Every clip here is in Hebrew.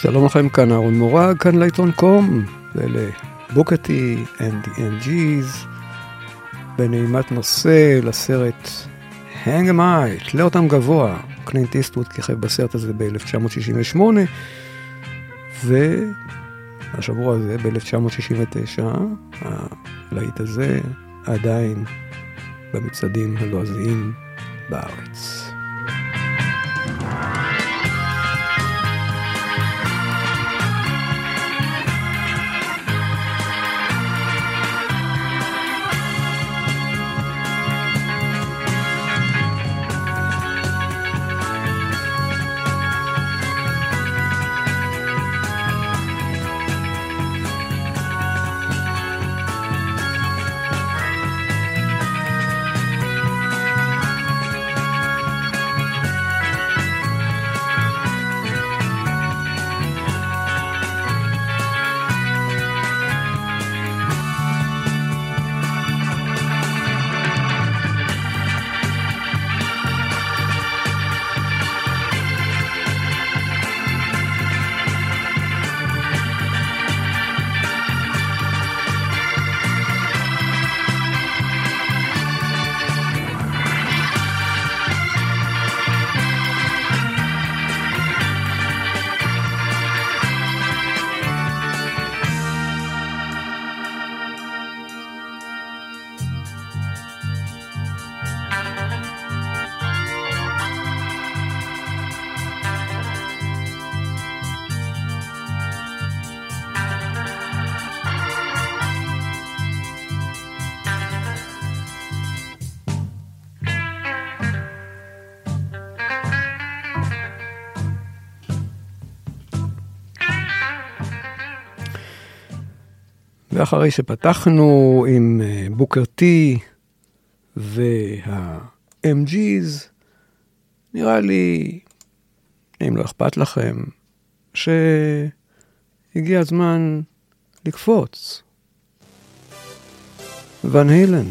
שלום לכם, כאן אהרון מורג, כאן לעיתון קום, ואלה בוקטי and the MG's, בנעימת נושא לסרט Hang em I, תלה אותם גבוה, קלינט איסטווד כיכב בסרט הזה ב-1968, והשבוע הזה, ב-1969, הלהיט הזה עדיין במצעדים הלועזיים בארץ. ואחרי שפתחנו עם אה, בוקר טי וה-MG's, נראה לי, אם לא אכפת לכם, שהגיע הזמן לקפוץ. ון הילן.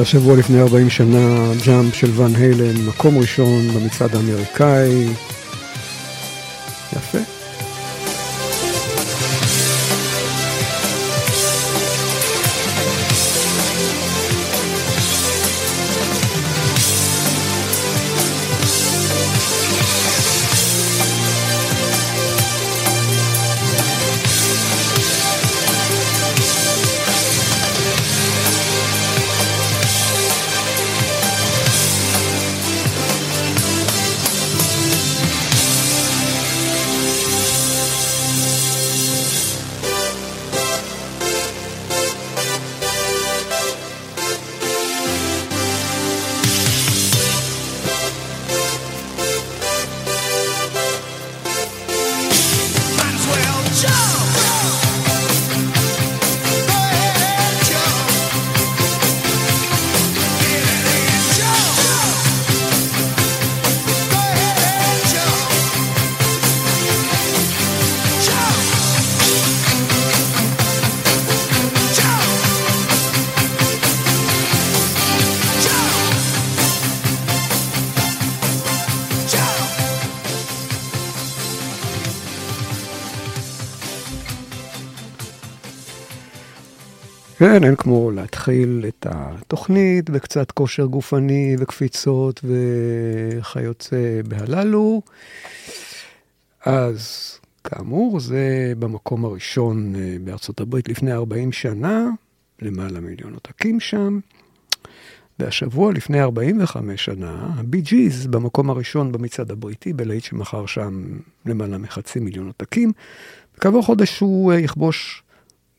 השבוע לפני 40 שנה, ג'אמפ של ואן היילן, מקום ראשון במצעד האמריקאי. כן, אין כמו להתחיל את התוכנית בקצת כושר גופני וקפיצות וכיוצא בהללו. אז כאמור, זה במקום הראשון אה, בארצות הברית לפני 40 שנה, למעלה מיליון עותקים שם. והשבוע לפני 45 שנה, הבי ג'יז במקום הראשון במצעד הבריטי, בלהיט שמכר שם למעלה מחצי מיליון עותקים. כעבור חודש הוא אה, יכבוש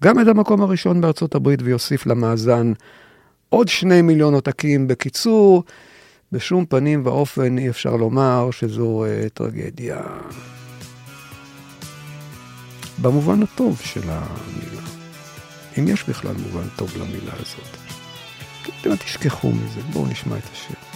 גם את המקום הראשון בארצות הברית ויוסיף למאזן עוד שני מיליון עותקים. בקיצור, בשום פנים ואופן אי אפשר לומר שזו uh, טרגדיה. במובן הטוב של המילה. אם יש בכלל מובן טוב למילה הזאת. אתם תשכחו מזה, בואו נשמע את השיר.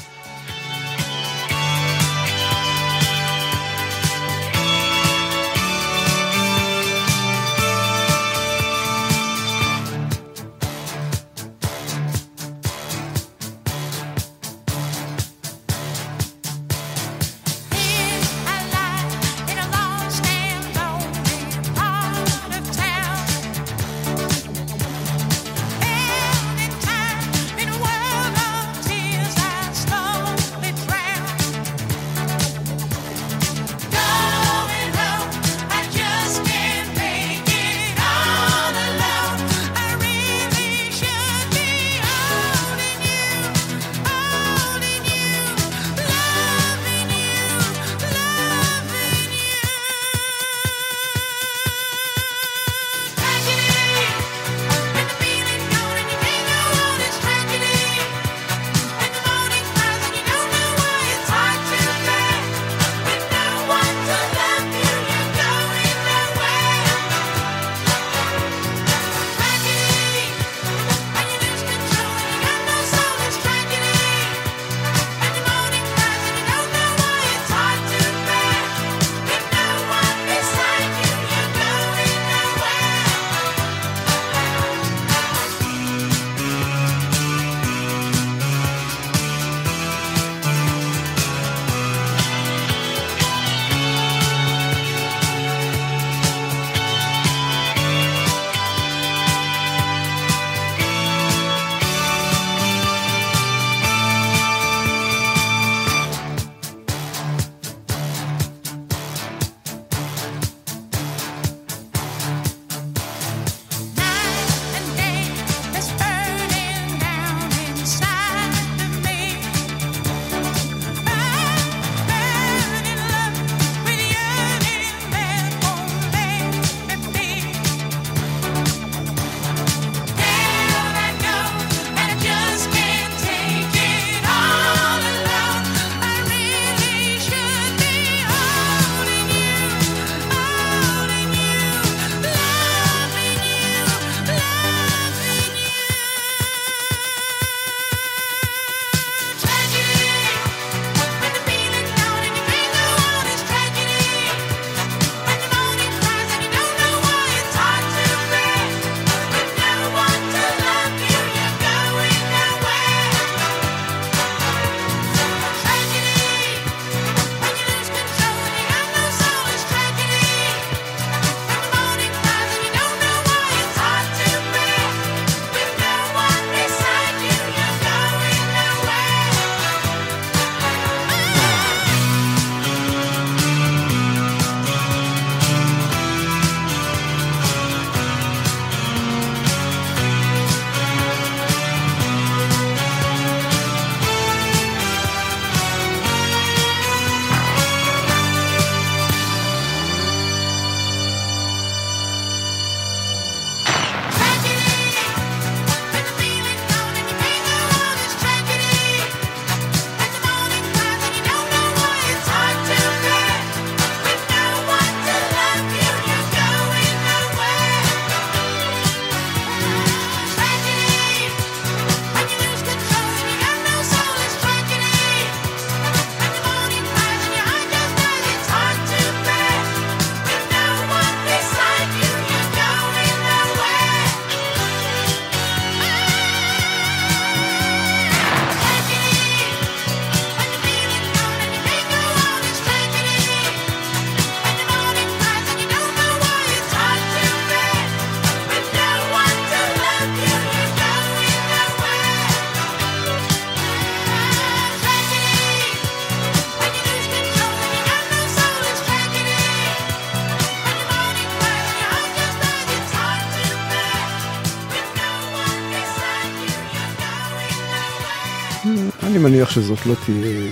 מניח שזאת לא תהיה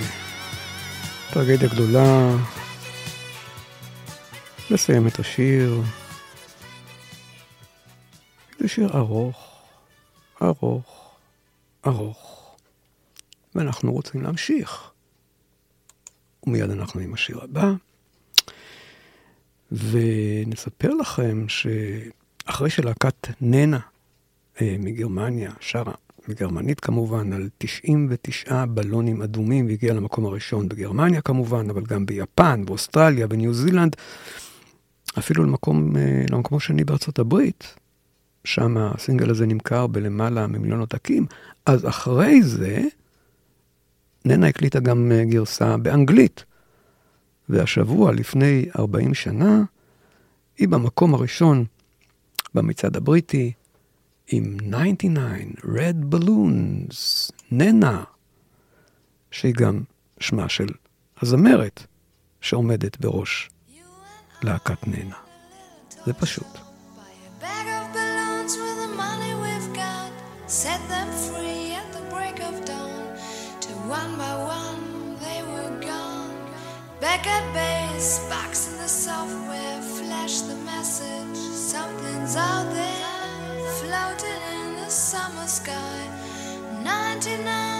טרגדיה גדולה. לסיים את השיר. זה שיר ארוך, ארוך, ארוך, ואנחנו רוצים להמשיך. ומיד אנחנו עם השיר הבא. ונספר לכם שאחרי שלהקת ננה אה, מגרמניה שרה, בגרמנית כמובן, על 99 בלונים אדומים, והגיעה למקום הראשון בגרמניה כמובן, אבל גם ביפן, באוסטרליה, בניו זילנד, אפילו למקום, אה, למקום השני בארצות הברית, שם הסינגל הזה נמכר בלמעלה ממיליון עותקים, אז אחרי זה, ננה הקליטה גם אה, גרסה באנגלית. והשבוע, לפני 40 שנה, היא במקום הראשון במצעד הבריטי עם 99 Red Balloons, ננה, שהיא גם שמה של הזמרת שעומדת בראש להקת ננה. זה פשוט. Back at base, box in the software, flash the message, something's out there, floating in the summer sky. 99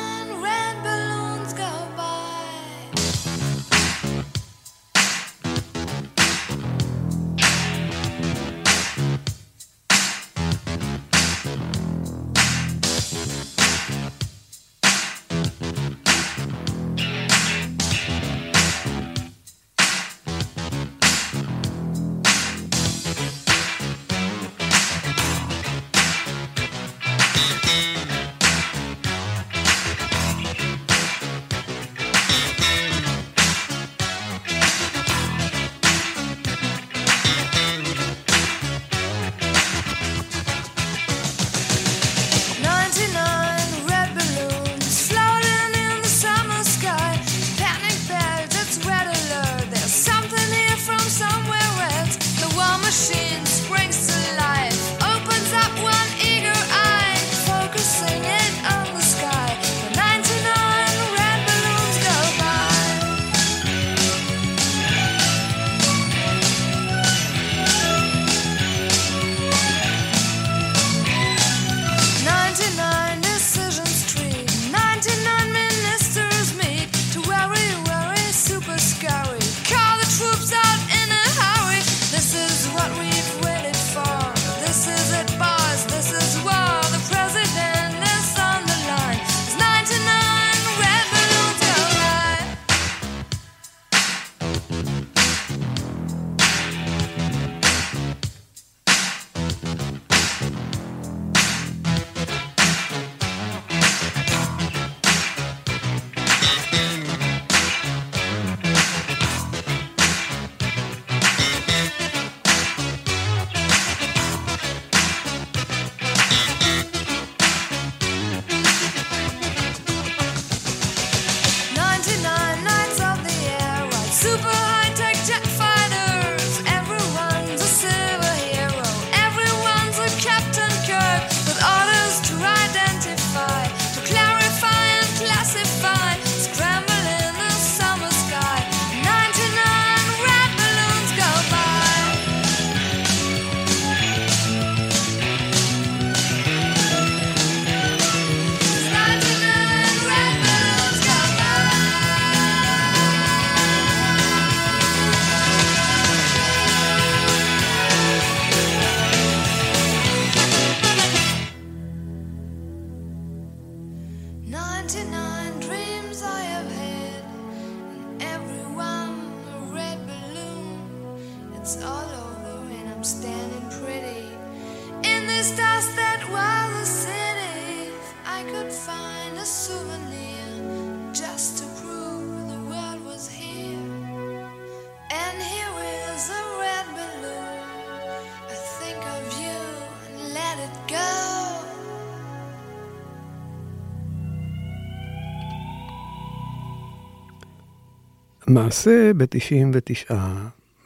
מעשה ב-99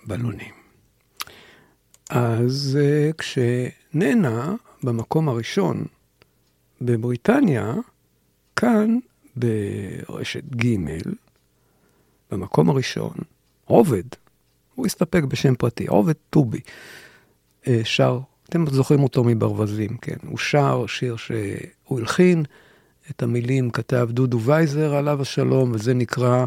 בלונים. אז uh, כשננה במקום הראשון בבריטניה, כאן ברשת ג', במקום הראשון, עובד, הוא הסתפק בשם פרטי, עובד טובי, אה, שר, אתם זוכרים אותו מברווזים, כן, הוא שר שיר שהוא הלחין, את המילים כתב דודו וייזר עליו השלום, וזה נקרא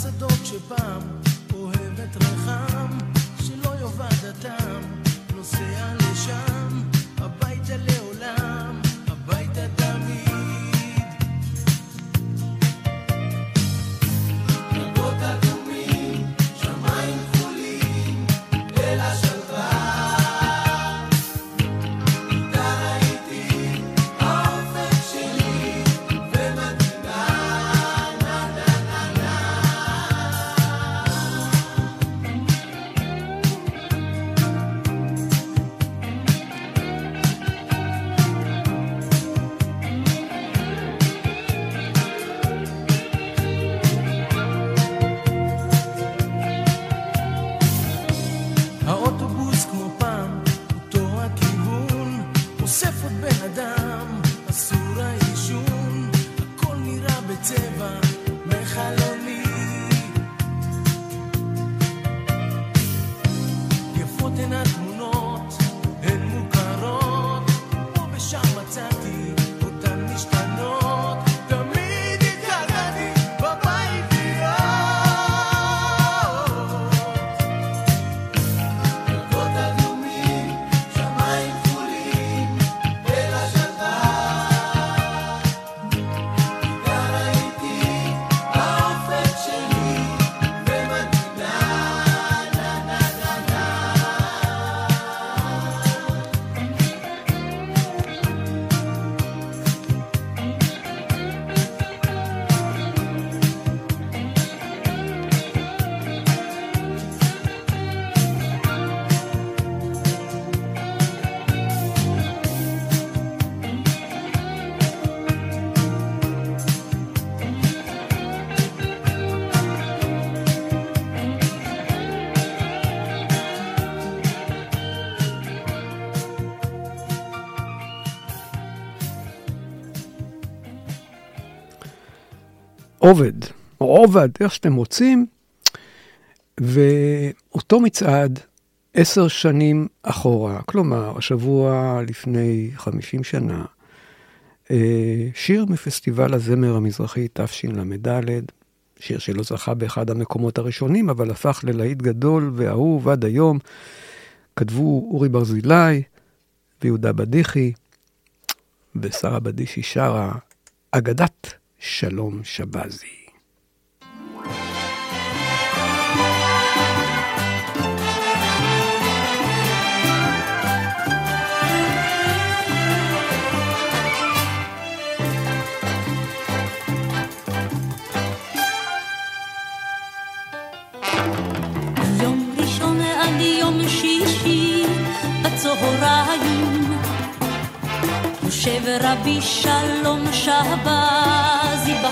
השדות שפעם אוהבת רחם, שלא יאבד הטעם, נוסע לשם, עובד, או עובד, איך שאתם רוצים, ואותו מצעד עשר שנים אחורה, כלומר, השבוע לפני 50 שנה, אה, שיר מפסטיבל הזמר המזרחי תשל"ד, שיר שלא זכה באחד המקומות הראשונים, אבל הפך ללהיט גדול ואהוב עד היום. כתבו אורי ברזילי ויהודה בדיחי, ושרה בדישי שרה אגדת שלום שבזי. בצהריים יושב רבי שלום שבזי Và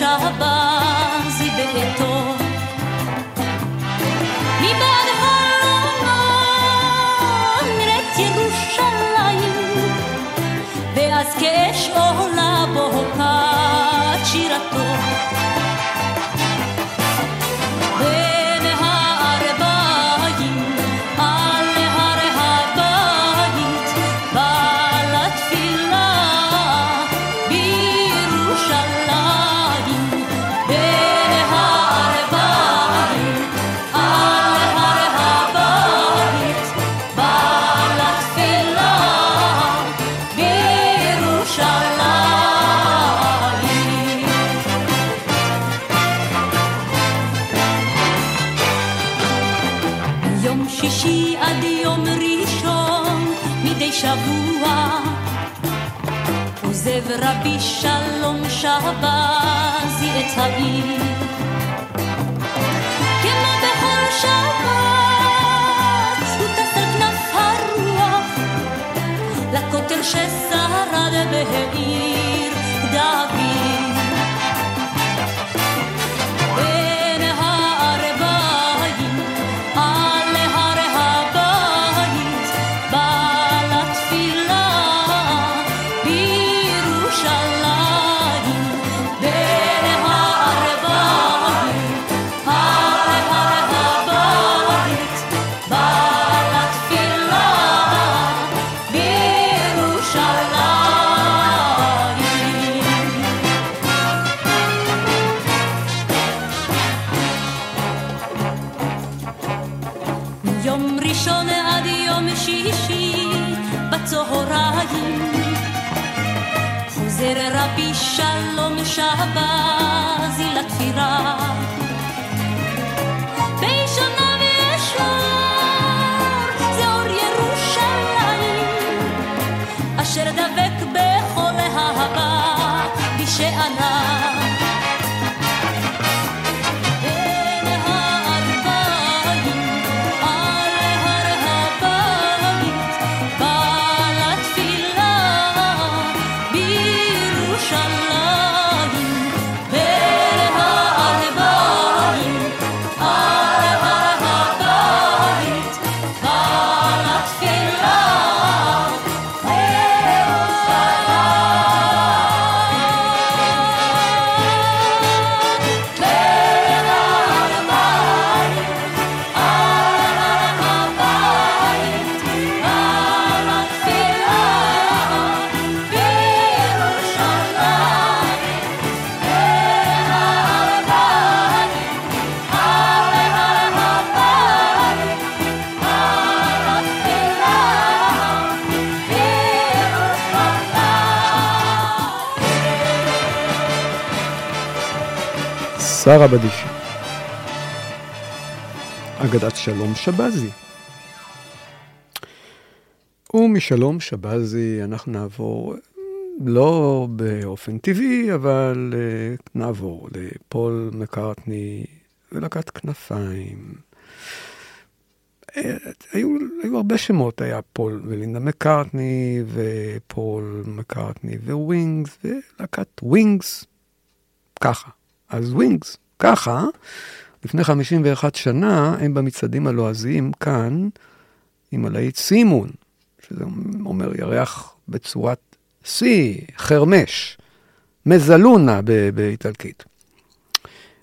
שלום שבזי שישי עד יום ראשון מדי שבוע. עוזב רבי שלום שבזי את העיר. כמו בכל שבת הוא טס על כנף הרוח. לכותל ששרד בעיר דוד שרה בדישה. אגדת שלום שבזי. ומשלום שבזי אנחנו נעבור, לא באופן טבעי, אבל אה, נעבור לפול מקארטני ולהקת כנפיים. אה, היו, היו הרבה שמות, היה פול ולינדה מקארטני, ופול מקארטני וווינגס, ולהקת ווינגס, ככה. אז ווינגס, ככה, לפני 51 שנה, הם במצעדים הלועזיים כאן, עם הלהיט C Moon, שזה אומר ירח בצורת C, חרמש, mezzaluna באיטלקית.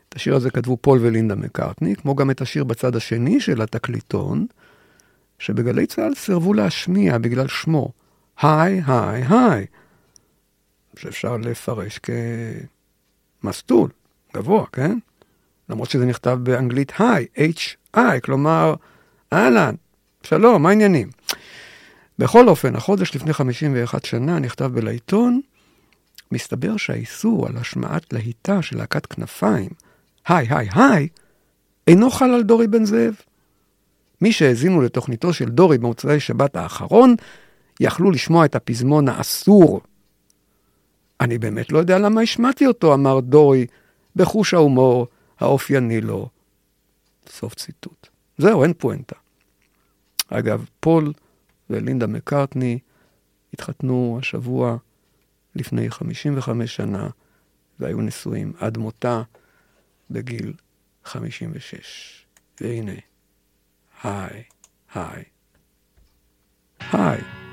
את השיר הזה כתבו פול ולינדה מקארטני, כמו גם את השיר בצד השני של התקליטון, שבגלי צה"ל סירבו להשמיע בגלל שמו, Hi, Hi, Hi, שאפשר לפרש כמסטול, גבוה, כן? למרות שזה נכתב באנגלית היי, H-I, כלומר, אהלן, שלום, מה העניינים? בכל אופן, החודש לפני 51 שנה נכתב בלעיתון, מסתבר שהאיסור על השמעת להיטה של להקת כנפיים, היי היי היי, אינו חל על דורי בן זאב. מי שהאזינו לתוכניתו של דורי במוצאי שבת האחרון, יכלו לשמוע את הפזמון האסור. אני באמת לא יודע למה השמעתי אותו, אמר דורי, בחוש ההומור האופייני לו. סוף ציטוט. זהו, אין פואנטה. אגב, פול ולינדה מקארטני התחתנו השבוע לפני 55 שנה, והיו נשואים עד מותה בגיל 56. והנה, היי, היי, היי.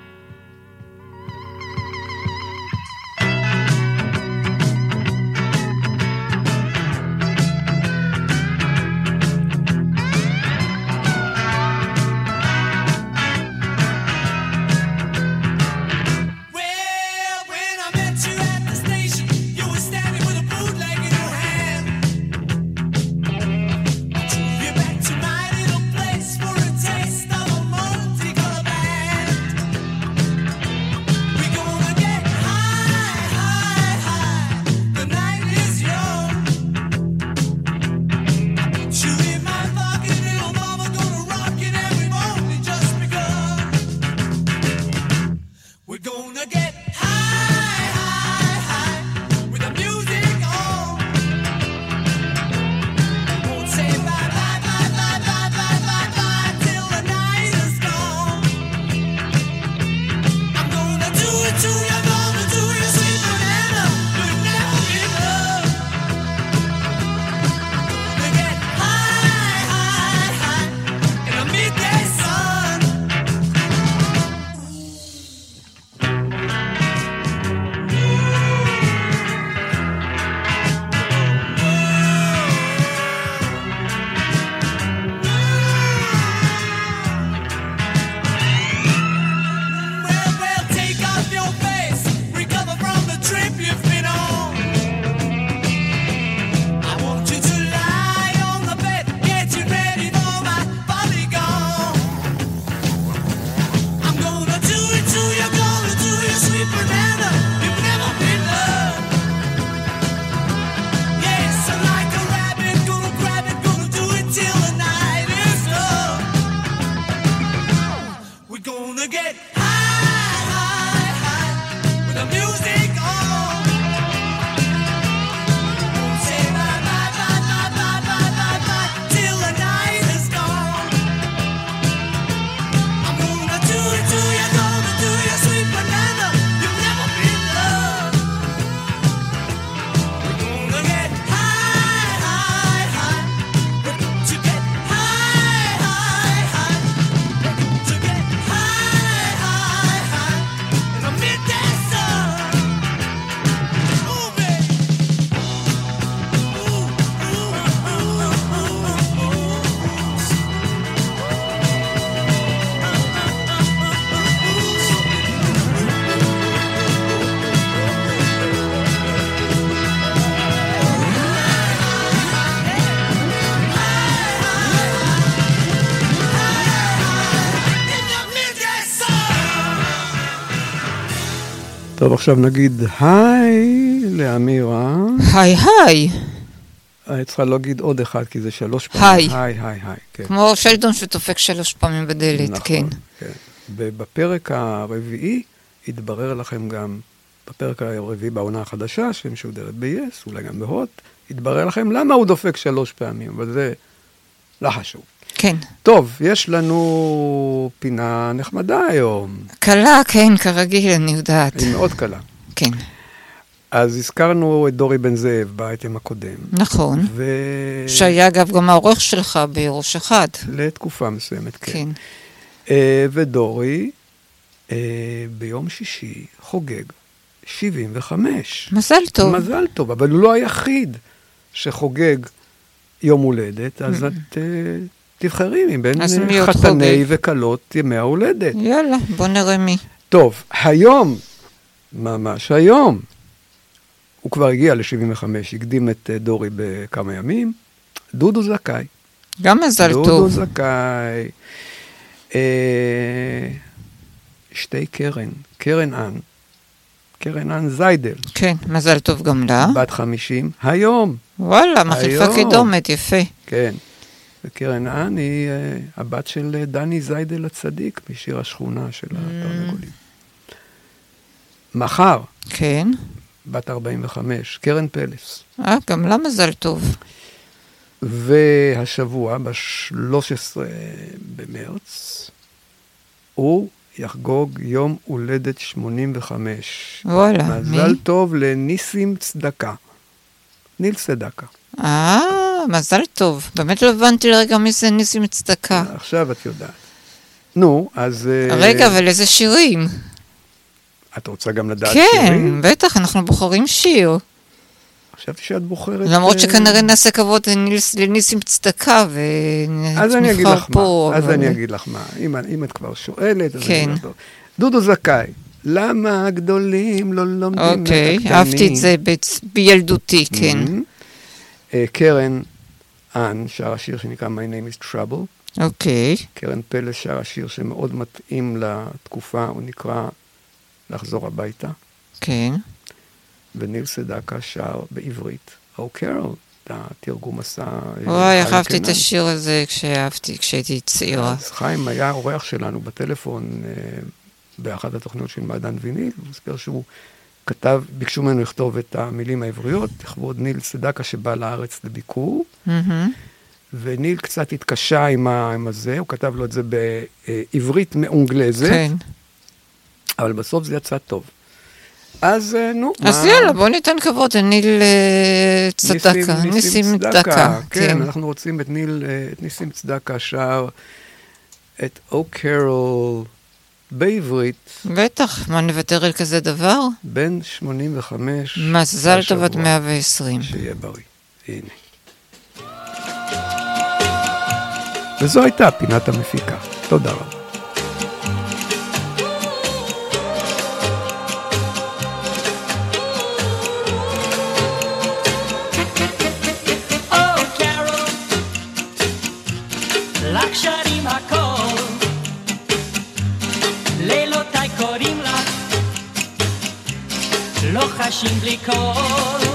טוב, עכשיו נגיד היי לאמירה. היי היי, אני צריכה להגיד עוד אחד, כי זה שלוש פעמים. היי. היי, היי, היי. כן. כמו שלדון שדופק שלוש פעמים בדלת, נכון, כן. כן. ובפרק הרביעי יתברר לכם גם, בפרק הרביעי בעונה החדשה, שמשודרת ב-yes, אולי גם בהוט, יתברר לכם למה הוא דופק שלוש פעמים, אבל זה לא חשוב. כן. טוב, יש לנו פינה נחמדה היום, קלה, כן, כרגיל, אני יודעת. היא מאוד קלה. כן, אז הזכרנו את דורי בן זאב באייטם הקודם. נכון. ו... שהיה אגב גם העורך שלך בראש אחד. לתקופה מסוימת, כן. כן. אה, ודורי אה, ביום שישי חוגג 75. מזל טוב. מזל טוב, אבל הוא לא היחיד שחוגג יום הולדת, אז את אה, תבחרי מבין חתני? וכלות ימי ההולדת. יאללה, בוא נראה מי. טוב, היום, ממש היום, הוא כבר הגיע ל-75, הקדים את אה, דורי בכמה ימים, דודו זכאי. גם מזל דודו טוב. זכאי. אה, שתי קרן, קרן אן, קרן אן זיידל, כן, מזל טוב גם לה. בת 50, היום, וואלה, מחליפה. קידומת, יפה. כן. וקרן אן היא אה, הבת של אה, דני זיידל הצדיק, משיר השכונה של התרנגולים. מחר, כן. בת 45, קרן פלס. אה, גם לה מזל טוב. והשבוע, ב-13 במרץ, הוא יחגוג יום הולדת 85. וואלה, מי? מזל טוב לניסים צדקה. ניל צדקה. אה, מזל טוב. באמת לא הבנתי לרגע מי זה ניסים צדקה. עכשיו את יודעת. נו, אז... אה, רגע, אבל איזה שירים? את רוצה גם לדעת כן, שירים? בטח, אנחנו בוחרים שיר. חשבתי שאת בוחרת... למרות אה, שכנראה נעשה כבוד לניס- לניסים צדקה אז אני אגיד ונבחר פה. מה, אז אבל- אני אגיד לך מה. אם, אם את כבר שואלת, אז כן. אני אגיד לך. דודו זכאי, למה הגדולים לא לומדים אוקיי, מהקטנים? אהבתי את זה בילדותי, כן. Mhm. אה, קרן אן שרה שיר שנקרא My name is Trouble. אוקיי, קרן פלס שרה שיר שמאוד מתאים לתקופה, הוא נקרא לחזור הביתה. כן. וניל סדקה שר בעברית, או קרול, התרגום עשה... אה, וואי, אהבתי את. השיר הזה כשאהבתי, כשהייתי צעירה. אז חיים היה אורח שלנו בטלפון אה, באחת התוכניות של מעדן ויניל, הוא סיפר שהוא כתב, ביקשו ממנו לכתוב את המילים העבריות, לכבוד ניל סדקה שבא לארץ לביקור, מהמם. וניל קצת התקשה עם, ה, עם הזה, הוא כתב לו את זה בעברית מאונגלזת, כן. אבל בסוף זה יצא טוב. אז אה, נו, אז יאללה, בוא ניתן כבוד לניל אה, צדקה. ניסים, ניסים צדקה. כן, אנחנו רוצים את ניל, אה, את ניסים צדקה שר את או קרול בעברית, בטח, מה נוותר על כזה דבר? בן 85. מזל טוב עד השבוע. 120. שיהיה בריא. הנה. וזו הייתה פינת המפיקה. תודה רבה. לא חשים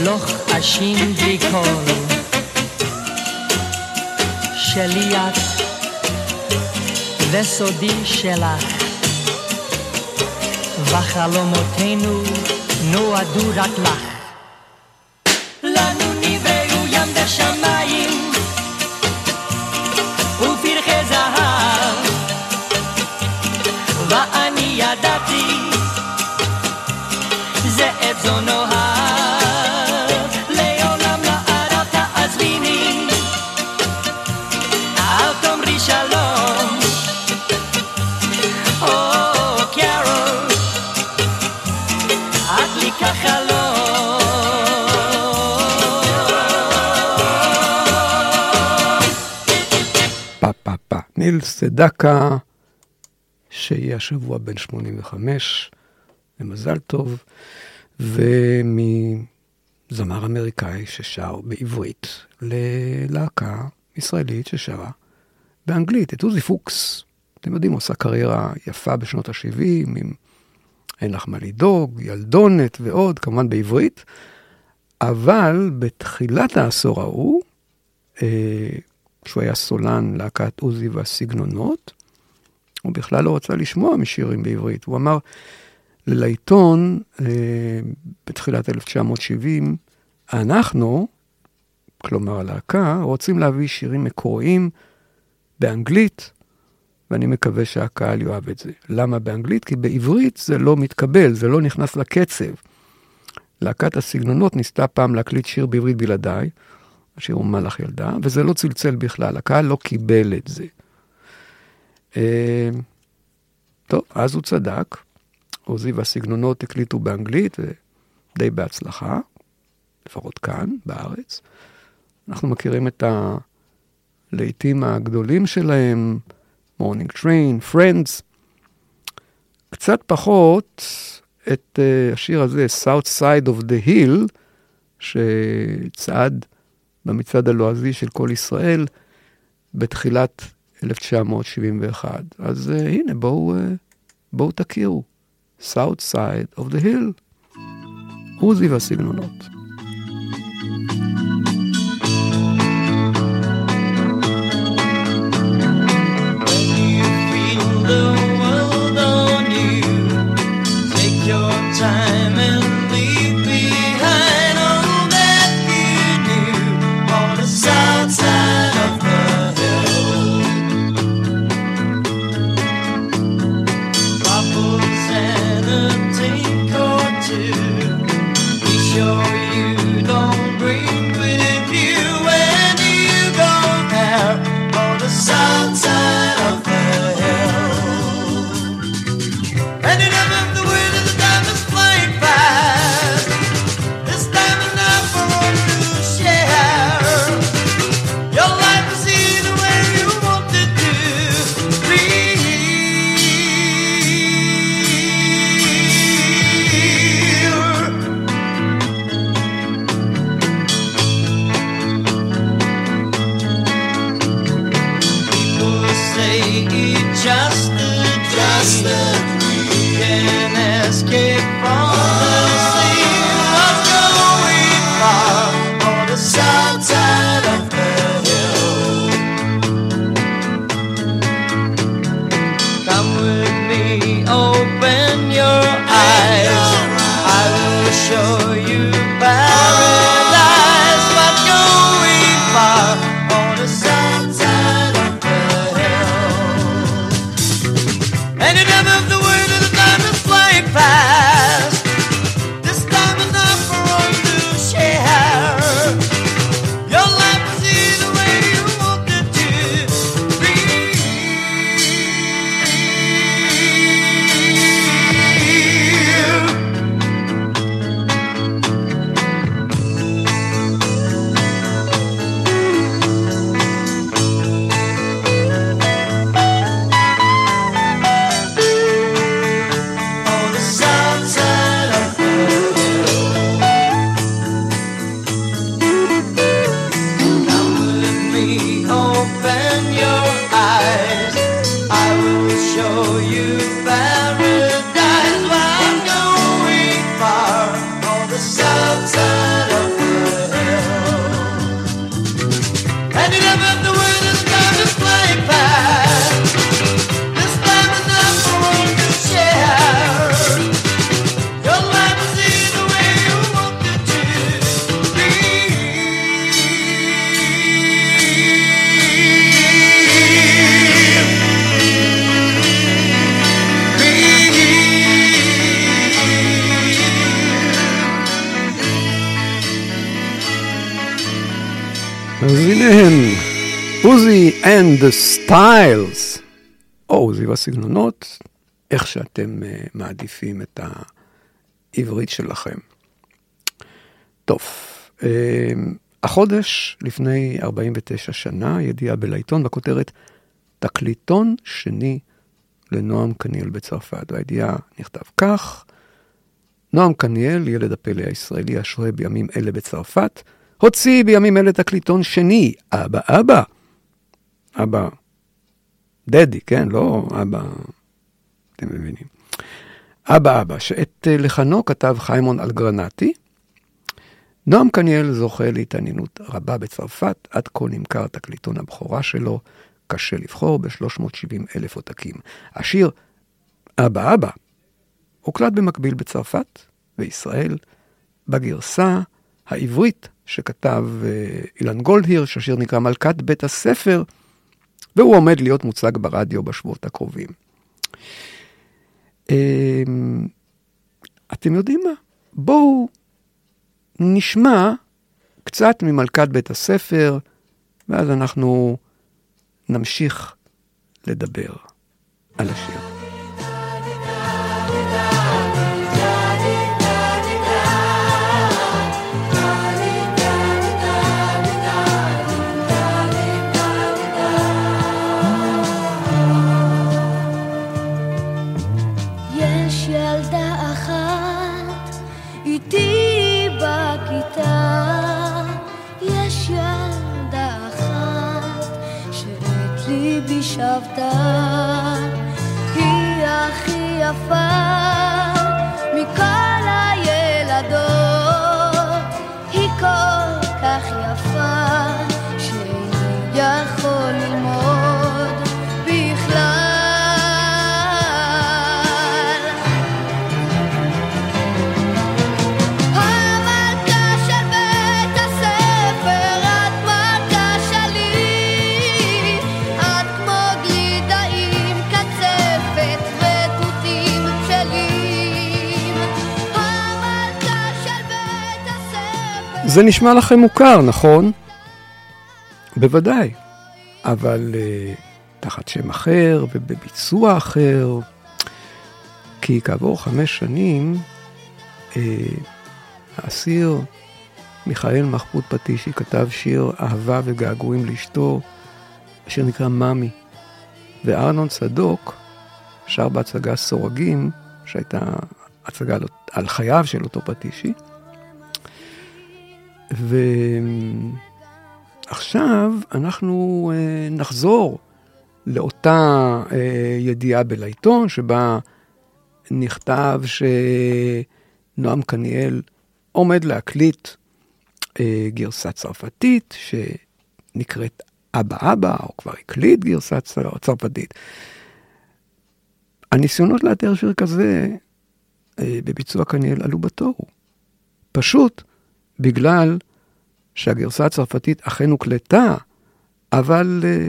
לך, אשים בלי קול. שלי את, וסודי שלך, וחלומותינו נועדו רק לך. לנו נבראו ים ושמיים ניל סדקה, שיהיה השבוע בן 85, ומזל טוב, ומזמר אמריקאי ששר בעברית ללהקה ישראלית ששרה באנגלית, את עוזי פוקס. אתם יודעים, הוא עשה קריירה יפה בשנות ה-70, עם אין לך מה לדאוג, ילדונת ועוד, כמובן בעברית, אבל בתחילת העשור ההוא, אה, כשהוא היה סולן להקת עוזי והסגנונות, הוא בכלל לא רצה לשמוע משירים בעברית. הוא אמר לעיתון אה, בתחילת 1970, אנחנו, כלומר הלהקה, רוצים להביא שירים מקוריים באנגלית, ואני מקווה שהקהל יאהב את זה. למה באנגלית? כי בעברית זה לא מתקבל, זה לא נכנס לקצב. להקת הסגנונות ניסתה פעם להקליט שיר בעברית בלעדיי, השיר הוא מלאך ילדה, וזה לא צלצל בכלל, הקהל לא קיבל את זה. אה, טוב, אז הוא צדק. עוזי והסגנונות הקליטו באנגלית, ודי בהצלחה, לפחות כאן, בארץ. אנחנו מכירים את הלהיטים הגדולים שלהם, Morning Train, Friends. קצת פחות את uh, השיר הזה, South Side of the Hill, שצעד במצעד הלועזי של כל ישראל בתחילת 1971. אז uh, הנה, בואו, uh, בואו תכירו. South Side of the Hill. עוזי והסגנונות. feel אז הנה הם, עוזי the styles, או עוזי והסגנונות, איך שאתם uh, מעדיפים את העברית שלכם. טוב, uh, החודש לפני 49 שנה, ידיעה בלעיתון בכותרת תקליטון שני לנועם קניאל בצרפת. והידיעה נכתב כך, נועם קניאל, ילד הפלא הישראלי השוהה בימים אלה בצרפת, הוציא בימים אלה תקליטון שני, אבא אבא. אבא, דדי, כן? לא אבא, אתם מבינים. אבא אבא, שאת אה, לחנו כתב חיימון אלגרנטי. נועם קניאל זוכה להתעניינות רבה בצרפת, עד כה נמכר תקליטון הבכורה שלו, קשה לבחור, ב-370 אלף עותקים. השיר אבא אבא הוקלט במקביל בצרפת וישראל, בגרסה העברית שכתב אה, אילן גולדהירש, השיר נקרא מלכת בית הספר, והוא עומד להיות מוצג ברדיו בשבועות הקרובים. אמ, אתם יודעים מה? בואו נשמע קצת ממלכת בית הספר, ואז אנחנו נמשיך לדבר על השיר. ליבי שבתה, היא הכי יפה זה נשמע לכם מוכר, נכון? בוודאי. אבל uh, תחת שם אחר ובביצוע אחר, כי כעבור חמש שנים, uh, האסיר מיכאל מחמוד פטישי כתב שיר אהבה וגעגועים לאשתו, השיר נקרא מאמי. וארנון צדוק שר בהצגה סורגים, שהייתה הצגה על חייו של אותו פטישי. ועכשיו אנחנו אה, נחזור לאותה אה, ידיעה בלעיתון, שבה נכתב שנועם קניאל עומד להקליט אה, גרסה צרפתית שנקראת אבא אבא, או כבר הקליט גרסה צר- צרפתית. הניסיונות לאתר שיר כזה אה, בביצוע קניאל עלו בתוהו. פשוט בגלל שהגרסה הצרפתית אכן הוקלטה, אבל אה,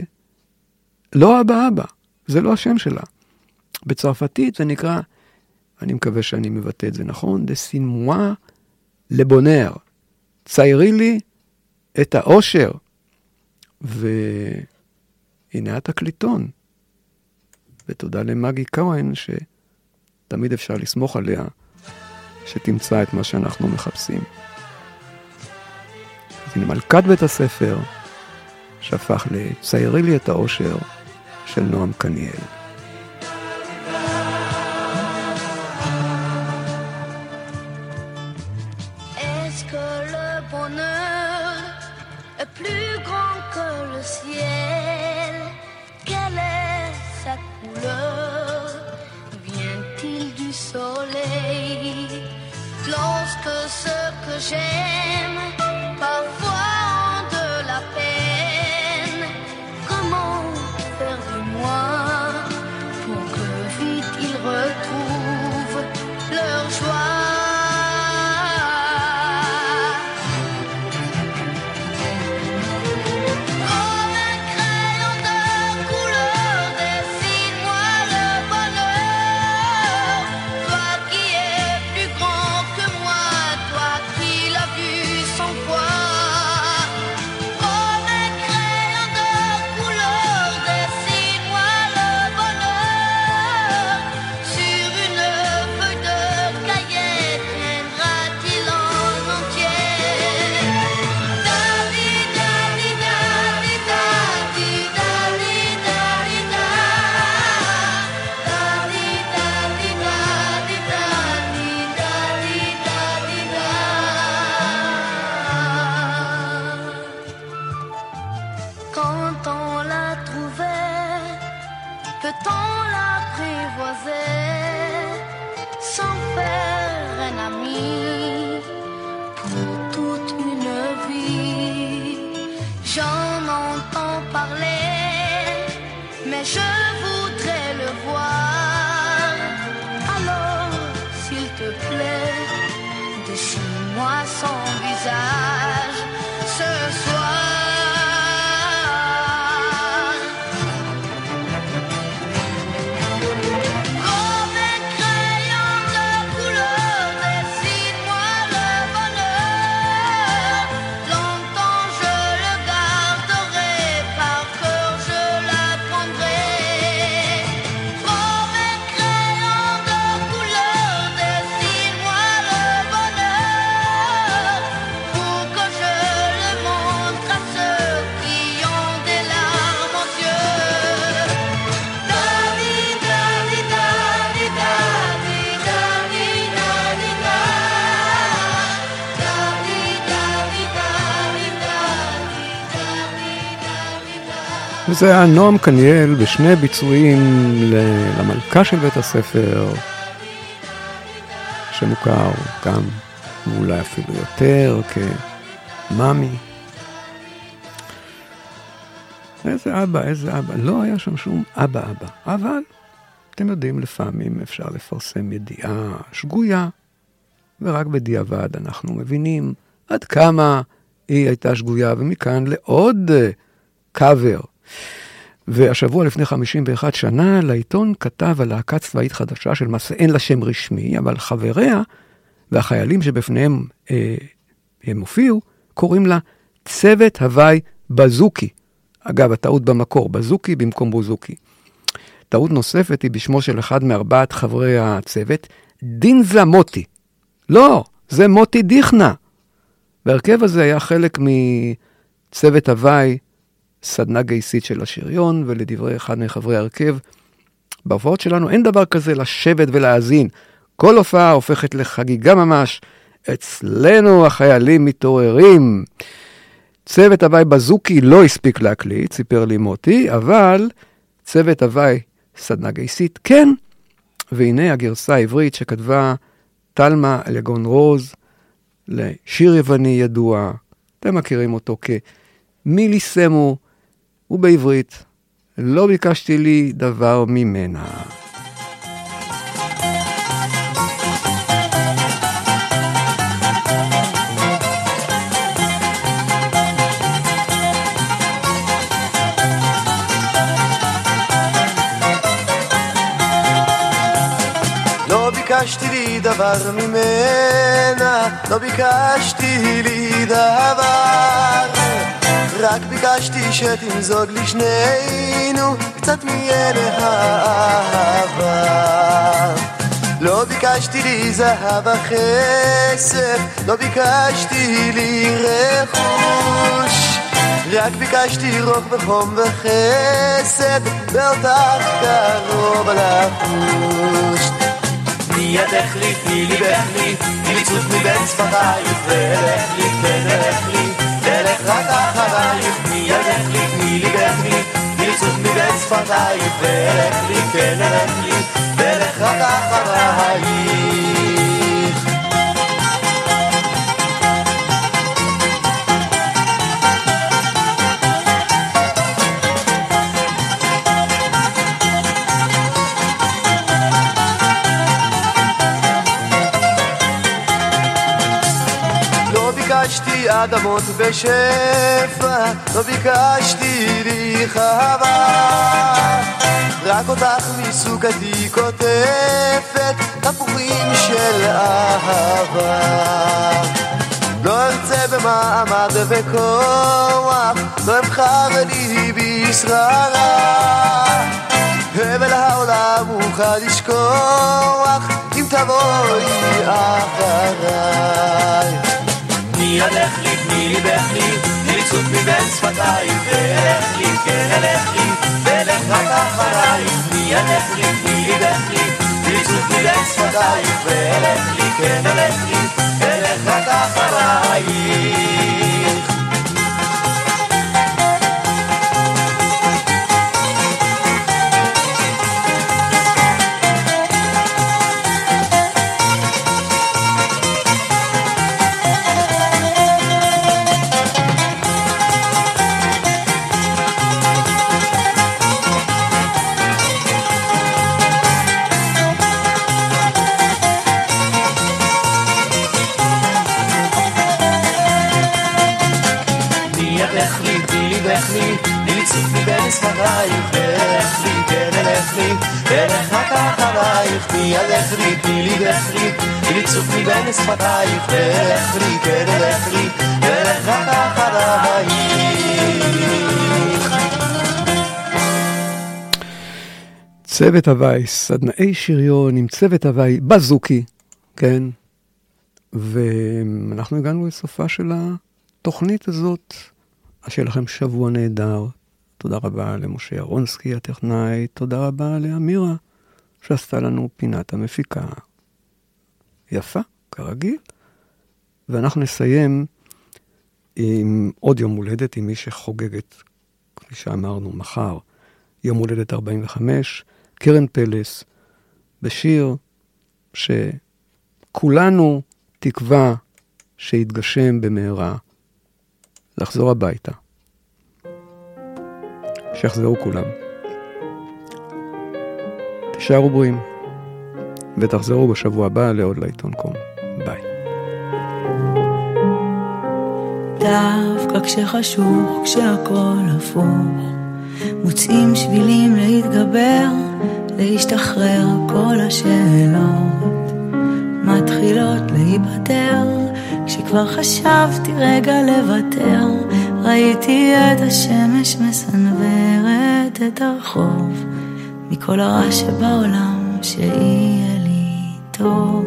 לא אבא אבא, זה לא השם שלה. בצרפתית זה נקרא, אני מקווה שאני מבטא את זה נכון, moi le bonheur. ציירי לי את האושר. והנה התקליטון. ותודה למגי כהן, שתמיד אפשר לסמוך עליה, שתמצא את מה שאנחנו מחפשים. הנה מלכת בית הספר, שהפך לציירי לי את האושר של נועם קניאל. וזה היה נועם קניאל בשני ביצועים למלכה של בית הספר, שמוכר גם, ואולי אפילו יותר, כמאמי. איזה אבא, איזה אבא. לא היה שם שום אבא אבא. אבל, אתם יודעים, לפעמים אפשר לפרסם ידיעה שגויה, ורק בדיעבד אנחנו מבינים עד כמה היא הייתה שגויה, ומכאן לעוד קאבר. והשבוע לפני 51 שנה, לעיתון כתב על להקה צבאית חדשה של מסע, אין לה שם רשמי, אבל חבריה והחיילים שבפניהם אה, הם הופיעו, קוראים לה צוות הוואי בזוקי. אגב, הטעות במקור, בזוקי במקום בוזוקי. טעות נוספת היא בשמו של אחד מארבעת חברי הצוות, דינזלה מוטי. לא, זה מוטי דיכנה. וההרכב הזה היה חלק מצוות הוואי, סדנה גייסית של השריון, ולדברי אחד מחברי ההרכב, בהופעות שלנו אין דבר כזה לשבת ולהאזין. כל הופעה הופכת לחגיגה ממש. אצלנו החיילים מתעוררים. צוות הוואי בזוקי לא הספיק להקליט, סיפר לי מוטי, אבל צוות הוואי סדנה גייסית כן. והנה הגרסה העברית שכתבה טלמה אלגון רוז לשיר יווני ידוע, אתם מכירים אותו כמילי סמו, ובעברית לא ביקשתי לי דבר ממנה. לא ביקשתי לי דבר ממנה, לא ביקשתי לי דבר. רק ביקשתי שתמזוג לשנינו קצת מיני האהבה. לא ביקשתי לי זהב הכסף, לא ביקשתי לי רכוש. רק ביקשתי רוך וחום וחסד, ואותך קרוב לחוש. תני ידך לי, תני ליבך לי, תני לי צוף מבין שפתייך, ולך לי, תלך לי, רק אחרייך, תני ידך לי, תני לי, תני לי צוף מבין שפתייך, ולך לי, תלך לי, תלך רק אחרייך. אדמות בשפע, לא ביקשתי לי חווה. רק אותך מסוכתי קוטפת, תפוחים של אהבה. לא ארצה במעמד וכוח, לא אבחר לי בשררה. הבל העולם אוכל לשכוח, אם תבואי אחריי. תני ידך לי, תני ליבך לי, תני לי צוף מבין שפתייך, ולך לי, כן אלך לי, ולך רק אחרייך. תני ידך לי, תני ליבך לי, תני לי צוף מבין שפתייך, ולך לי, כן אלך לי, ולך רק אחרייך. ליבך לי, תני לי צוף מבין שפתייך, ולך לי, כן אלך לי, ולך רק אחרייך. צוות הוואי, סדנאי שריון עם צוות הוואי בזוקי, כן? ואנחנו הגענו לסופה של התוכנית הזאת. אז שיהיה לכם שבוע נהדר. תודה רבה למשה ירונסקי הטכנאי, תודה רבה לאמירה שעשתה לנו פינת המפיקה. יפה, כרגיל. ואנחנו נסיים עם עוד יום הולדת, עם מי שחוגגת כפי שאמרנו, מחר, יום הולדת 45, קרן פלס, בשיר שכולנו תקווה שיתגשם במהרה, לחזור הביתה. שיחזרו כולם. תישארו בריאים, ותחזרו בשבוע הבא לעוד לעיתון קום. ביי. דווקא כשחשוך, כשהכל הפוך, מוצאים שבילים להתגבר, להשתחרר כל השאלות, מתחילות להיפטר, כשכבר חשבתי רגע לוותר, ראיתי את השמש מסנוורת את הרחוב, מכל הרע שבעולם, שיהיה טוב.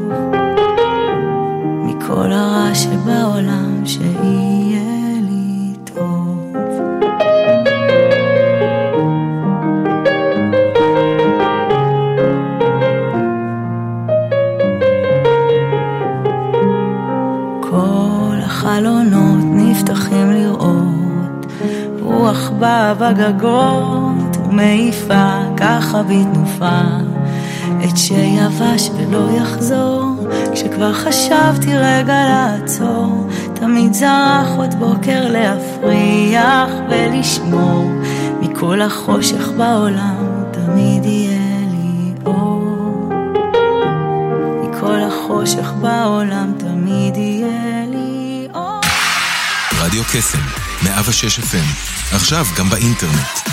מכל הרע שבעולם שיהיה לי טוב. כל החלונות נפתחים לראות, רוח באה בגגות ומעיפה ככה בתנופה את שיבש ולא יחזור, כשכבר חשבתי רגע לעצור, תמיד זרח עוד בוקר להפריח ולשמור, מכל החושך בעולם תמיד יהיה לי אור. מכל החושך בעולם תמיד יהיה לי אור. רדיו קסם, 106 FM, עכשיו גם באינטרנט.